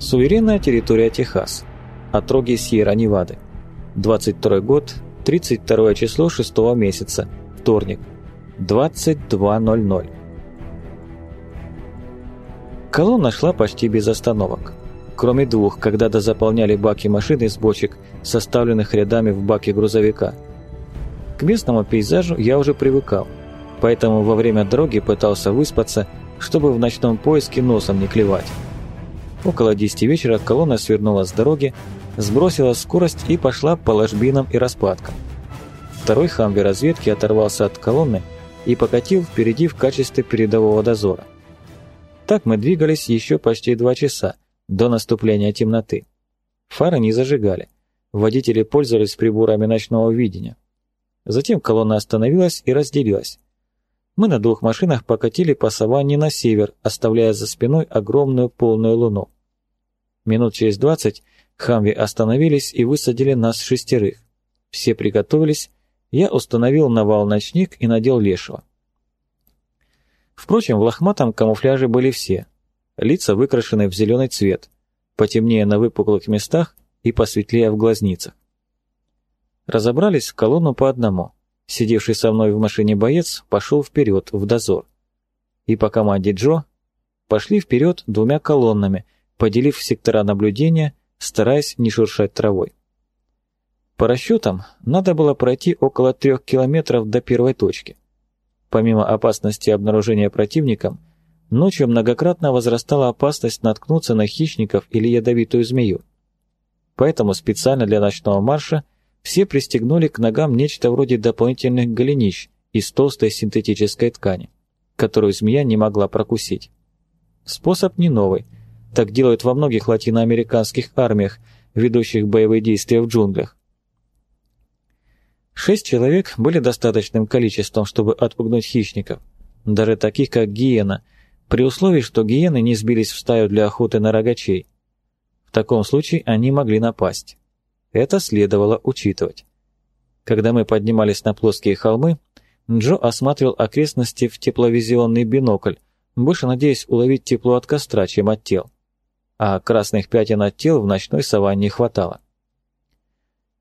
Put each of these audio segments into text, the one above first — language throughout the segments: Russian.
Суверенная территория Техас. Отроги Сьерра-Невады. 22 год, 32 число 6 месяца. Вторник. 22.00. Колонна шла почти без остановок. Кроме двух, когда дозаполняли баки машины из бочек, составленных рядами в баке грузовика. К местному пейзажу я уже привыкал, поэтому во время дороги пытался выспаться, чтобы в ночном поиске носом не клевать. Около 10 вечера колонна свернула с дороги, сбросила скорость и пошла по ложбинам и распадкам. Второй хамви разведки оторвался от колонны и покатил впереди в качестве передового дозора. Так мы двигались еще почти два часа, до наступления темноты. Фары не зажигали. Водители пользовались приборами ночного видения. Затем колонна остановилась и разделилась. Мы на двух машинах покатили по саванне на север, оставляя за спиной огромную полную луну. Минут через двадцать Хамви остановились и высадили нас шестерых. Все приготовились, я установил навал ночник и надел лешего. Впрочем, в лохматом камуфляже были все. Лица выкрашены в зеленый цвет, потемнее на выпуклых местах и посветлее в глазницах. Разобрались в колонну по одному. Сидевший со мной в машине боец пошел вперед, в дозор. И по команде Джо пошли вперед двумя колоннами, поделив сектора наблюдения, стараясь не шуршать травой. По расчетам, надо было пройти около трех километров до первой точки. Помимо опасности обнаружения противником, ночью многократно возрастала опасность наткнуться на хищников или ядовитую змею. Поэтому специально для ночного марша все пристегнули к ногам нечто вроде дополнительных голенищ из толстой синтетической ткани, которую змея не могла прокусить. Способ не новый, так делают во многих латиноамериканских армиях, ведущих боевые действия в джунглях. Шесть человек были достаточным количеством, чтобы отпугнуть хищников, даже таких, как гиена, при условии, что гиены не сбились в стаю для охоты на рогачей. В таком случае они могли напасть. Это следовало учитывать. Когда мы поднимались на плоские холмы, Джо осматривал окрестности в тепловизионный бинокль, больше надеясь уловить тепло от костра, чем от тел. А красных пятен от тел в ночной саванне хватало.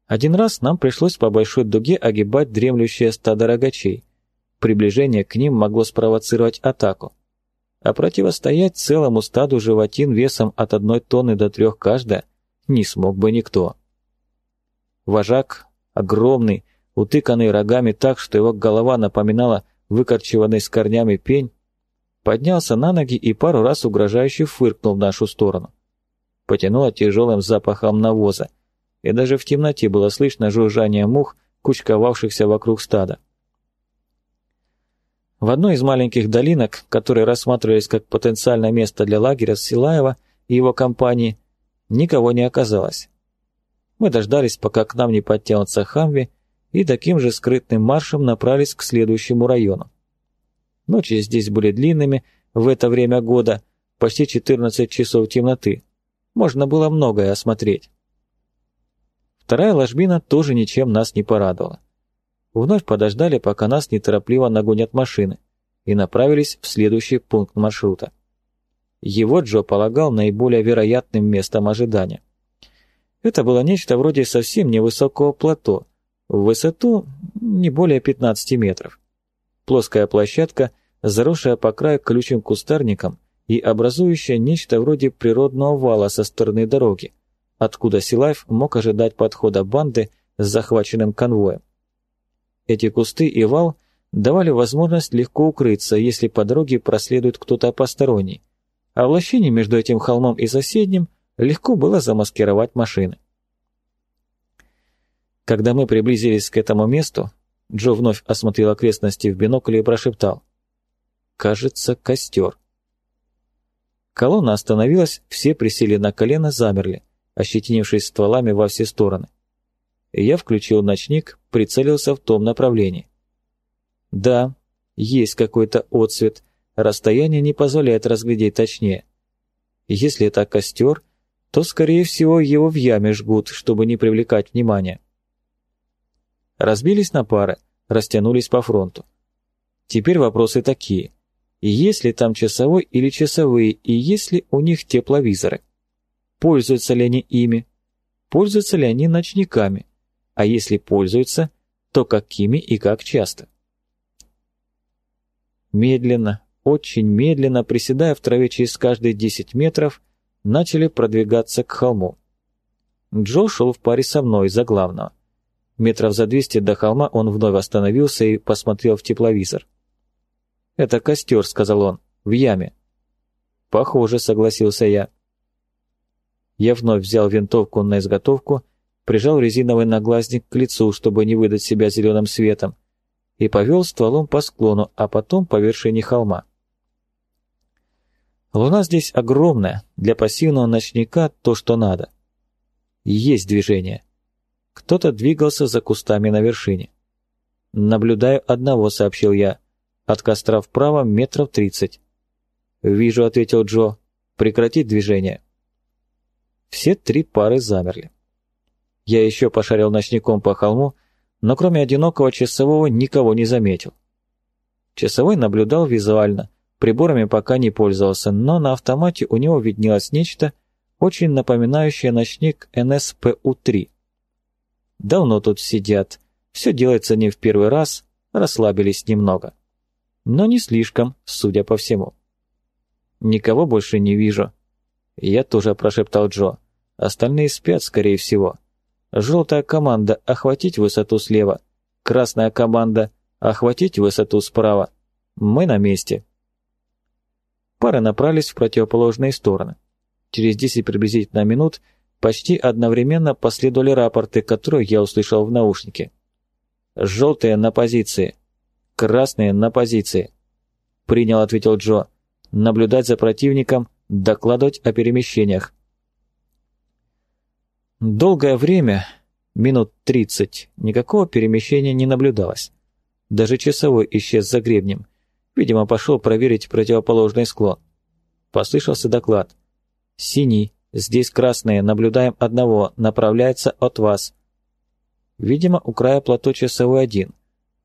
Один раз нам пришлось по большой дуге огибать дремлющее стадо рогачей. Приближение к ним могло спровоцировать атаку. А противостоять целому стаду животин весом от одной тонны до трех каждая не смог бы никто. Вожак, огромный, утыканный рогами так, что его голова напоминала выкорчеванный с корнями пень, поднялся на ноги и пару раз угрожающе фыркнул в нашу сторону. Потянуло тяжелым запахом навоза, и даже в темноте было слышно жужжание мух, кучковавшихся вокруг стада. В одной из маленьких долинок, которые рассматривались как потенциальное место для лагеря Силаева и его компании, никого не оказалось. Мы дождались, пока к нам не подтянутся Хамви, и таким же скрытным маршем направились к следующему району. Ночи здесь были длинными, в это время года, почти 14 часов темноты. Можно было многое осмотреть. Вторая ложбина тоже ничем нас не порадовала. Вновь подождали, пока нас неторопливо нагонят машины, и направились в следующий пункт маршрута. Его Джо полагал наиболее вероятным местом ожидания. Это было нечто вроде совсем невысокого плато, в высоту не более 15 метров. Плоская площадка, заросшая по краю колючим кустарником и образующая нечто вроде природного вала со стороны дороги, откуда Силаев мог ожидать подхода банды с захваченным конвоем. Эти кусты и вал давали возможность легко укрыться, если по дороге проследует кто-то посторонний, а в лощине между этим холмом и соседним легко было замаскировать машины. Когда мы приблизились к этому месту, Джо вновь осмотрел окрестности в бинокль и прошептал. «Кажется, костер». Колонна остановилась, все присели на колено, замерли ощетинившись стволами во все стороны. Я включил ночник, прицелился в том направлении. Да, есть какой-то отсвет, расстояние не позволяет разглядеть точнее. Если это костер, то, скорее всего, его в яме жгут, чтобы не привлекать внимания. Разбились на пары, растянулись по фронту. Теперь вопросы такие. Есть ли там часовой или часовые, и есть ли у них тепловизоры? пользуются ли они ими, пользуются ли они ночниками, а если пользуются, то какими и как часто. Медленно, очень медленно, приседая в траве через каждые 10 метров, начали продвигаться к холму. Джо шел в паре со мной за главного. Метров за 200 до холма он вновь остановился и посмотрел в тепловизор. «Это костер», — сказал он, — «в яме». «Похоже», — согласился я. Я вновь взял винтовку на изготовку, прижал резиновый наглазник к лицу, чтобы не выдать себя зеленым светом, и повел стволом по склону, а потом по вершине холма. Луна здесь огромная, для пассивного ночника то, что надо. Есть движение. Кто-то двигался за кустами на вершине. «Наблюдаю одного», — сообщил я. «От костра вправо метров тридцать». «Вижу», — ответил Джо. «Прекратить движение». Все три пары замерли. Я еще пошарил ночником по холму, но кроме одинокого часового никого не заметил. Часовой наблюдал визуально, приборами пока не пользовался, но на автомате у него виднелось нечто, очень напоминающее ночник НСПУ-3. Давно тут сидят, все делается не в первый раз, расслабились немного. Но не слишком, судя по всему. Никого больше не вижу. Я тоже прошептал Джо. Остальные спят, скорее всего. Желтая команда «Охватить высоту слева». Красная команда «Охватить высоту справа». Мы на месте. Пары направились в противоположные стороны. Через 10 приблизительно минут почти одновременно последовали рапорты, которые я услышал в наушнике. «Желтые на позиции. Красные на позиции». «Принял», — ответил Джо. «Наблюдать за противником, докладывать о перемещениях. Долгое время, минут тридцать, никакого перемещения не наблюдалось. Даже часовой исчез за гребнем. Видимо, пошел проверить противоположный склон. Послышался доклад. «Синий, здесь красные, наблюдаем одного, направляется от вас». Видимо, у края плато часовой один.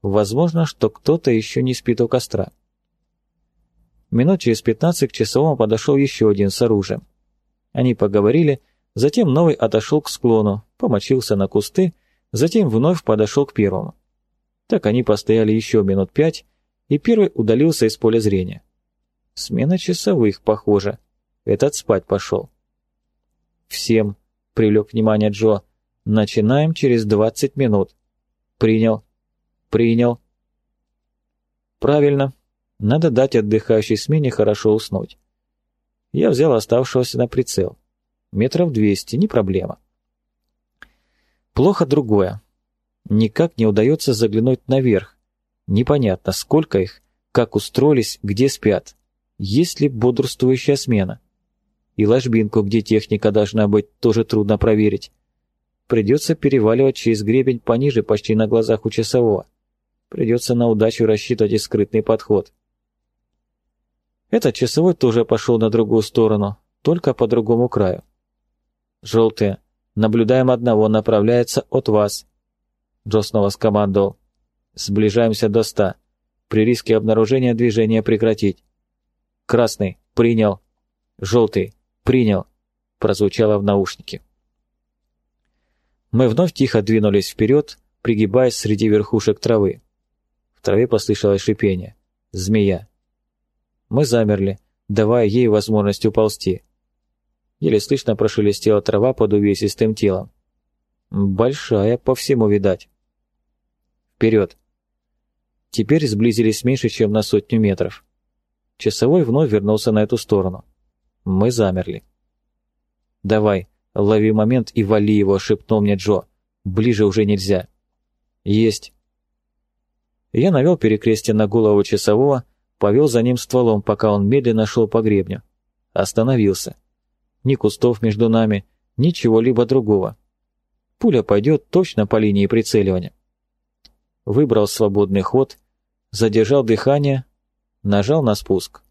Возможно, что кто-то еще не спит у костра. Минут через пятнадцать к часовому подошел еще один с оружием. Они поговорили, Затем новый отошел к склону, помочился на кусты, затем вновь подошел к первому. Так они постояли еще минут пять, и первый удалился из поля зрения. Смена часовых, похоже. Этот спать пошел. «Всем», — привлек внимание Джо, — «начинаем через двадцать минут». «Принял». «Принял». «Правильно. Надо дать отдыхающей смене хорошо уснуть». Я взял оставшегося на прицел. Метров двести, не проблема. Плохо другое. Никак не удается заглянуть наверх. Непонятно, сколько их, как устроились, где спят. Есть ли бодрствующая смена? И ложбинку, где техника должна быть, тоже трудно проверить. Придется переваливать через гребень пониже, почти на глазах у часового. Придется на удачу рассчитывать и скрытный подход. Этот часовой тоже пошел на другую сторону, только по другому краю. «Желтые, наблюдаем одного, направляется от вас». Джо снова скомандовал. «Сближаемся до ста. При риске обнаружения движения прекратить». «Красный, принял». «Желтый, принял», прозвучало в наушнике. Мы вновь тихо двинулись вперед, пригибаясь среди верхушек травы. Траве послышалось шипение. Змея. Мы замерли, давая ей возможность уползти. Еле слышно прошелестела трава под увесистым телом. Большая, по всему видать. Вперед. Теперь сблизились меньше, чем на сотню метров. Часовой вновь вернулся на эту сторону. Мы замерли. «Давай, лови момент и вали его», — шепнул мне Джо. «Ближе уже нельзя». «Есть». Я навел перекрестие на голову часового, повел за ним стволом, пока он медленно шел по гребню. Остановился ни кустов между нами, ничего либо другого. Пуля пойдет точно по линии прицеливания. Выбрал свободный ход, задержал дыхание, нажал на спуск.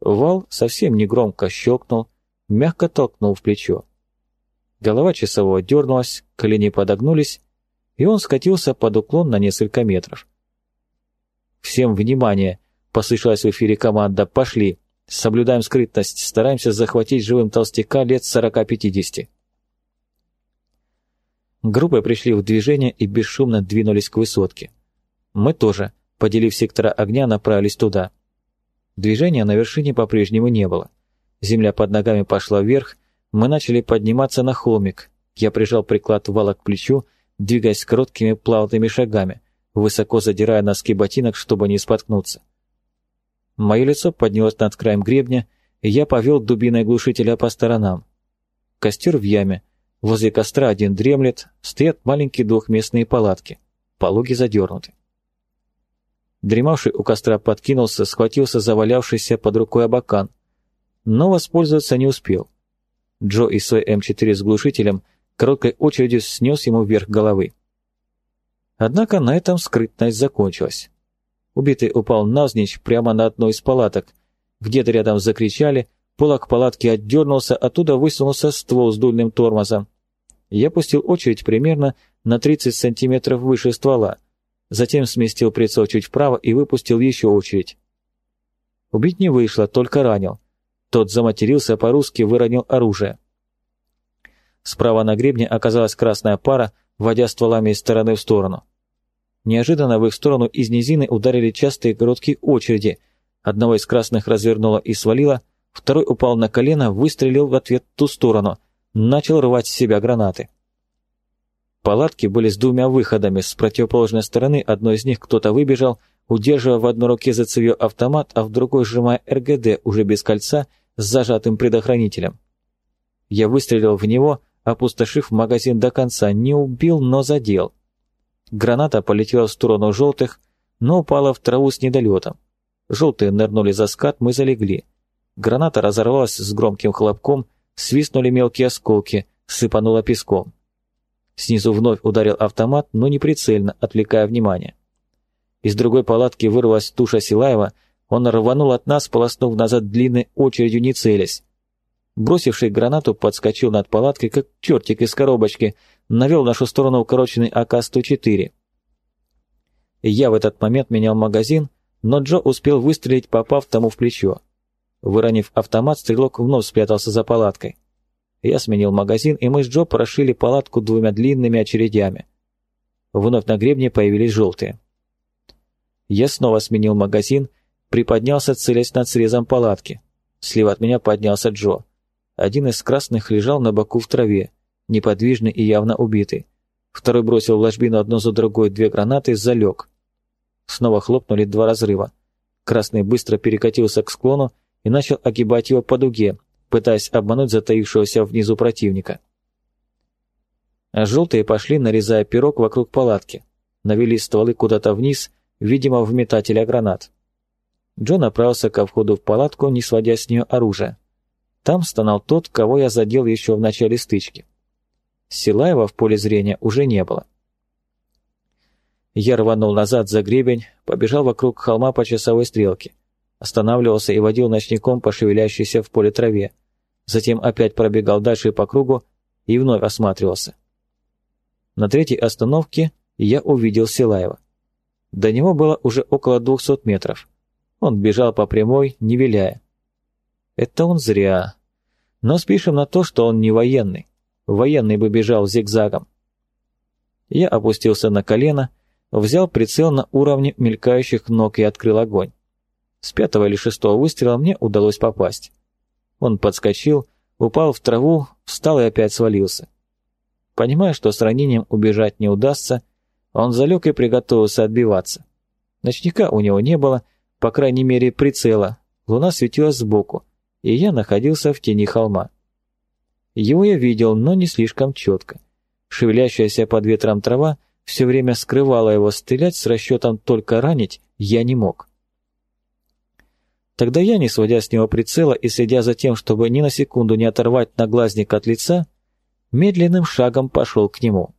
Вал совсем негромко щелкнул, мягко толкнул в плечо. Голова часового дернулась, колени подогнулись, и он скатился под уклон на несколько метров. «Всем внимание!» — послышалась в эфире команда «Пошли!» Соблюдаем скрытность, стараемся захватить живым толстяка лет 40-50. Группы пришли в движение и бесшумно двинулись к высотке. Мы тоже, поделив сектора огня, направились туда. Движения на вершине по-прежнему не было. Земля под ногами пошла вверх, мы начали подниматься на холмик. Я прижал приклад вала к плечу, двигаясь короткими плавными шагами, высоко задирая носки ботинок, чтобы не споткнуться. Мое лицо поднялось над краем гребня, и я повел дубиной глушителя по сторонам. Костер в яме, возле костра один дремлет, стоят маленькие двухместные палатки, пологи задернуты. Дремавший у костра подкинулся, схватился за валявшийся под рукой абакан, но воспользоваться не успел. Джо и свой М4 с глушителем короткой очередью снес ему вверх головы. Однако на этом скрытность закончилась. Убитый упал навзничь прямо на одной из палаток. Где-то рядом закричали, полок палатки отдернулся, оттуда высунулся ствол с дульным тормозом. Я пустил очередь примерно на 30 сантиметров выше ствола, затем сместил прицел чуть вправо и выпустил еще очередь. Убить не вышло, только ранил. Тот заматерился по-русски, выронил оружие. Справа на гребне оказалась красная пара, водя стволами из стороны в сторону. Неожиданно в их сторону из низины ударили частые короткие очереди. Одного из красных развернуло и свалило, второй упал на колено, выстрелил в ответ в ту сторону, начал рвать с себя гранаты. Палатки были с двумя выходами, с противоположной стороны одной из них кто-то выбежал, удерживая в одной руке за цевьё автомат, а в другой сжимая РГД уже без кольца с зажатым предохранителем. Я выстрелил в него, опустошив магазин до конца, не убил, но задел. Граната полетела в сторону желтых, но упала в траву с недолетом. Желтые нырнули за скат, мы залегли. Граната разорвалась с громким хлопком, свистнули мелкие осколки, сыпанула песком. Снизу вновь ударил автомат, но не прицельно, отвлекая внимание. Из другой палатки вырвалась туша Силаева, он рванул от нас, полоснув назад длинной очередью, не целясь. Бросивший гранату подскочил над палаткой, как чертик из коробочки, навел в нашу сторону укороченный АК-104. Я в этот момент менял магазин, но Джо успел выстрелить, попав тому в плечо. Выронив автомат, стрелок вновь спрятался за палаткой. Я сменил магазин, и мы с Джо прошили палатку двумя длинными очередями. Вновь на гребне появились желтые. Я снова сменил магазин, приподнялся, целясь над срезом палатки. Слева от меня поднялся Джо. Один из красных лежал на боку в траве, неподвижный и явно убитый. Второй бросил в ложбину одну за другой две гранаты и залег. Снова хлопнули два разрыва. Красный быстро перекатился к склону и начал огибать его по дуге, пытаясь обмануть затаившегося внизу противника. А желтые пошли, нарезая пирог вокруг палатки, навели стволы куда-то вниз видимо, в метателя гранат. Джо направился ко входу в палатку, не сводя с нее оружия. Там стонал тот, кого я задел еще в начале стычки. Силаева в поле зрения уже не было. Я рванул назад за гребень, побежал вокруг холма по часовой стрелке, останавливался и водил ночником по шевелящейся в поле траве, затем опять пробегал дальше по кругу и вновь осматривался. На третьей остановке я увидел Силаева. До него было уже около двухсот метров. Он бежал по прямой, не виляя. Это он зря. Но спишем на то, что он не военный. Военный бы бежал зигзагом. Я опустился на колено, взял прицел на уровне мелькающих ног и открыл огонь. С пятого или шестого выстрела мне удалось попасть. Он подскочил, упал в траву, встал и опять свалился. Понимая, что с ранением убежать не удастся, он залег и приготовился отбиваться. Ночника у него не было, по крайней мере прицела, луна светила сбоку, и я находился в тени холма. Его я видел, но не слишком четко. Шевелящаяся под ветром трава все время скрывала его, стрелять с расчетом только ранить я не мог. Тогда я, не сводя с него прицела и следя за тем, чтобы ни на секунду не оторвать наглазник от лица, медленным шагом пошел к нему.